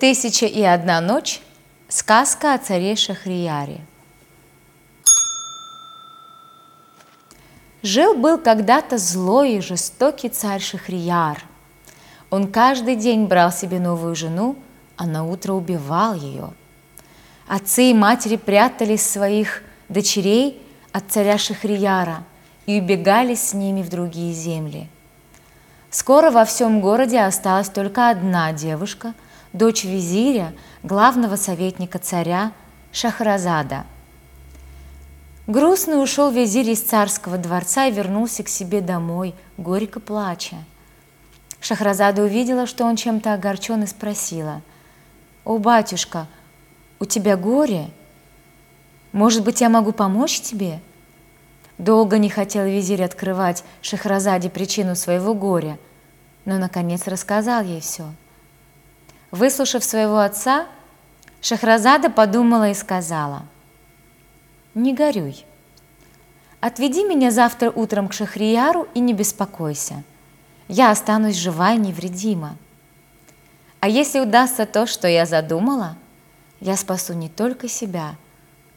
Тысяча и одна ночь. Сказка о царе Шахрияре. Жил-был когда-то злой и жестокий царь Шахрияр. Он каждый день брал себе новую жену, а на утро убивал ее. Отцы и матери прятали своих дочерей от царя Шахрияра и убегали с ними в другие земли. Скоро во всем городе осталась только одна девушка, дочь визиря, главного советника царя Шахразада. Грустно ушел визирь из царского дворца и вернулся к себе домой, горько плача. Шахразада увидела, что он чем-то огорчен и спросила, «О, батюшка, у тебя горе? Может быть, я могу помочь тебе?» Долго не хотел визирь открывать Шахразаде причину своего горя, но, наконец, рассказал ей все. Выслушав своего отца, Шахразада подумала и сказала, «Не горюй. Отведи меня завтра утром к Шахрияру и не беспокойся. Я останусь жива и невредима. А если удастся то, что я задумала, я спасу не только себя,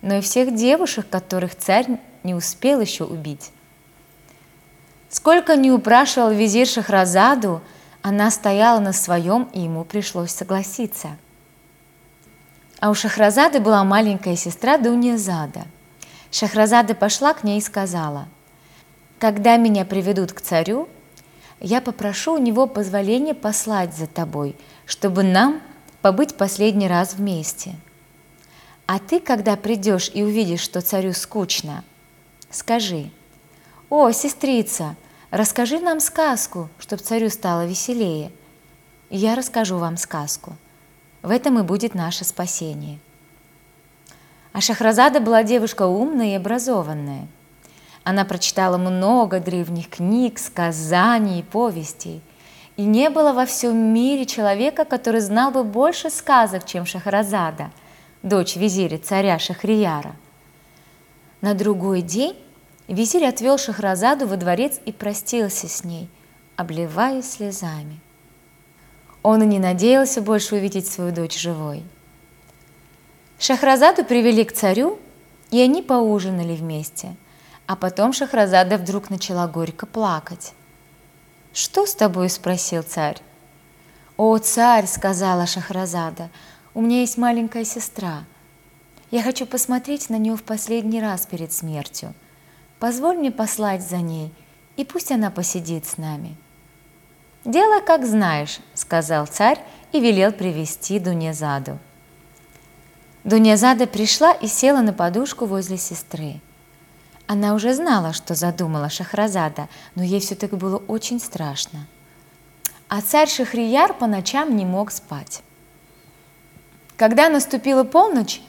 но и всех девушек, которых царь не успел еще убить. Сколько не упрашивал визирь Шахразаду, она стояла на своем, и ему пришлось согласиться. А у Шахразады была маленькая сестра Дуньязада. Шахразада пошла к ней и сказала, «Когда меня приведут к царю, я попрошу у него позволения послать за тобой, чтобы нам побыть последний раз вместе. А ты, когда придешь и увидишь, что царю скучно, скажи, «О, сестрица, расскажи нам сказку, чтобы царю стало веселее». Я расскажу вам сказку. В этом и будет наше спасение. А Шахразада была девушка умная и образованная. Она прочитала много древних книг, сказаний и повестей. И не было во всем мире человека, который знал бы больше сказок, чем Шахразада, дочь визиря царя Шахрияра. На другой день Визирь отвел Шахразаду во дворец и простился с ней, обливаясь слезами. Он и не надеялся больше увидеть свою дочь живой. Шахразаду привели к царю, и они поужинали вместе. А потом Шахразада вдруг начала горько плакать. «Что с тобой?» – спросил царь. «О, царь!» – сказала Шахразада. «У меня есть маленькая сестра. Я хочу посмотреть на нее в последний раз перед смертью. Позволь мне послать за ней, и пусть она посидит с нами». «Делай, как знаешь», — сказал царь и велел привести Дунязаду. Дунязада пришла и села на подушку возле сестры. Она уже знала, что задумала Шахразада, но ей все-таки было очень страшно. А царь Шахрияр по ночам не мог спать. Когда наступила полночь,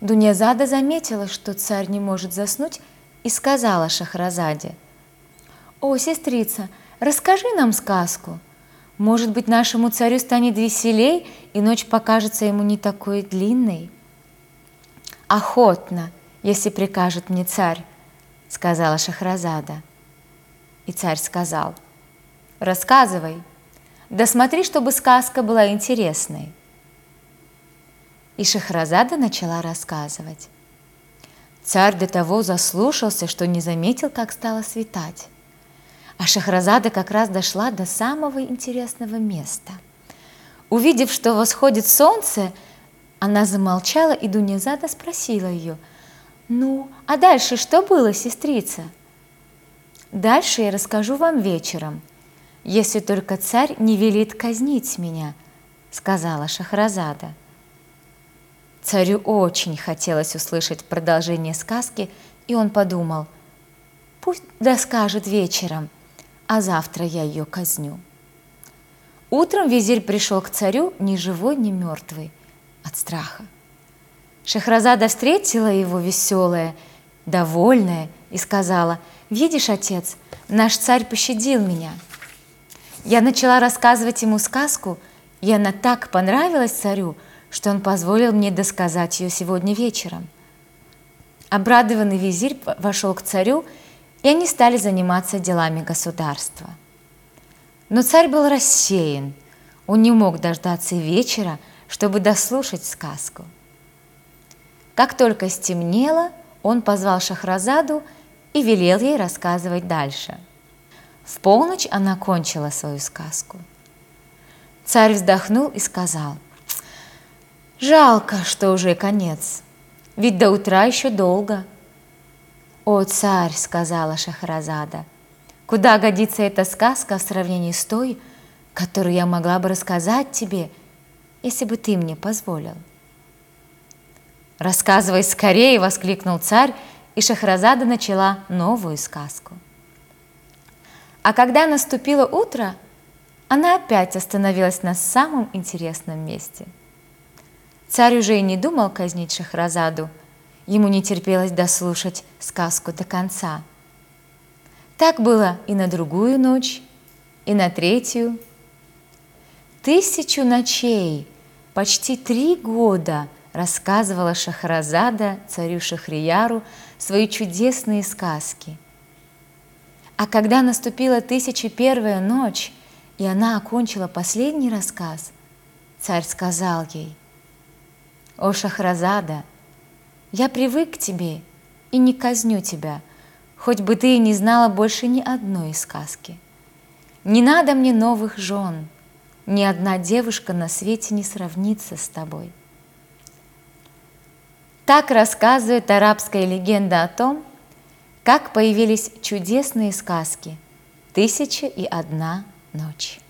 Дунязада заметила, что царь не может заснуть и сказала Шахразаде, «О, сестрица, расскажи нам сказку. Может быть, нашему царю станет веселей, и ночь покажется ему не такой длинной?» «Охотно, если прикажет мне царь», — сказала Шахразада. И царь сказал, «Рассказывай, да смотри, чтобы сказка была интересной». И Шахразада начала рассказывать. Царь до того заслушался, что не заметил, как стало светать. А Шахразада как раз дошла до самого интересного места. Увидев, что восходит солнце, она замолчала, и Дунязада спросила ее, «Ну, а дальше что было, сестрица?» «Дальше я расскажу вам вечером, если только царь не велит казнить меня», сказала Шахразада. Царю очень хотелось услышать продолжение сказки, и он подумал, пусть доскажет вечером, а завтра я ее казню. Утром визирь пришел к царю ни живой, ни мертвый от страха. Шахразада встретила его веселая, довольная и сказала, «Видишь, отец, наш царь пощадил меня». Я начала рассказывать ему сказку, и она так понравилась царю, что он позволил мне досказать ее сегодня вечером. Обрадованный визирь вошел к царю, и они стали заниматься делами государства. Но царь был рассеян, он не мог дождаться вечера, чтобы дослушать сказку. Как только стемнело, он позвал Шахразаду и велел ей рассказывать дальше. В полночь она кончила свою сказку. Царь вздохнул и сказал, «Жалко, что уже конец, ведь до утра еще долго». «О, царь!» — сказала Шахразада, «куда годится эта сказка в сравнении с той, которую я могла бы рассказать тебе, если бы ты мне позволил?» «Рассказывай скорее!» — воскликнул царь, и Шахразада начала новую сказку. А когда наступило утро, она опять остановилась на самом интересном месте. Царь уже и не думал казнить Шахразаду, ему не терпелось дослушать сказку до конца. Так было и на другую ночь, и на третью. Тысячу ночей, почти три года – рассказывала Шахразада царю Шахрияру свои чудесные сказки. А когда наступила тысяча первая ночь, и она окончила последний рассказ, царь сказал ей, «О, Шахразада, я привык к тебе и не казню тебя, хоть бы ты и не знала больше ни одной сказки. Не надо мне новых жен, ни одна девушка на свете не сравнится с тобой». Так рассказывает арабская легенда о том, как появились чудесные сказки «Тысяча и одна ночь».